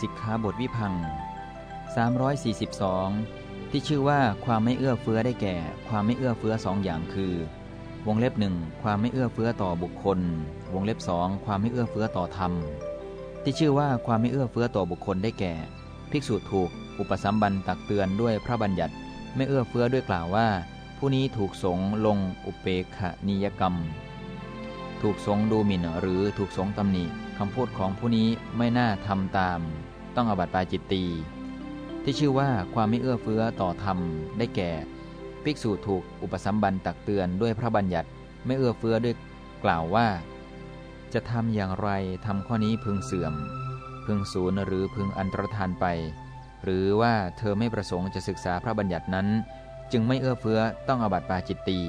สิกขาบทวิพัง342 ที่ชื่อว่าความไม่เอื้อเฟื้อได้แก่ ความไม่เอื้อเฟื้อสองอย่างคือ วงเล็บหนึ่งความไม่เอื้อเฟื้อต่อบุคคล วงเล็บสองความไม่เอื้อเฟื้อต่อธรรม ที่ชื่อว่าความไม่เอื้อเฟื้อต่อบุคคลได้แก่ ภิกษุถูก อุปสัมบันตักเตือนด้วยพระบัญญัติ ไม่เอื้อเฟื้อด้วยกล่าวว่า ผู้นี้ถูกสงลงอุเปขนิยกรรม ถูกสงดูหมิ่นหรือถูกสงตำหนิคำพูดของผู้นี้ไม่น่าทำตาม ต้องอบัติปาจิตตี ที่ชื่อว่าความไม่เอื้อเฟื้อต่อธรรมได้แก่ ภิกษุถูกอุปสัมบันตักเตือนด้วยพระบัญญัติไม่เอื้อเฟื้อด้วยกล่าวว่า จะทำอย่างไรทำข้อนี้พึงเสื่อม พึงสูญหรือพึงอันตรธานไป หรือว่าเธอไม่ประสงค์จะศึกษาพระบัญญัตินั้น จึงไม่เอื้อเฟื้อต้องอบัติปาจิตตี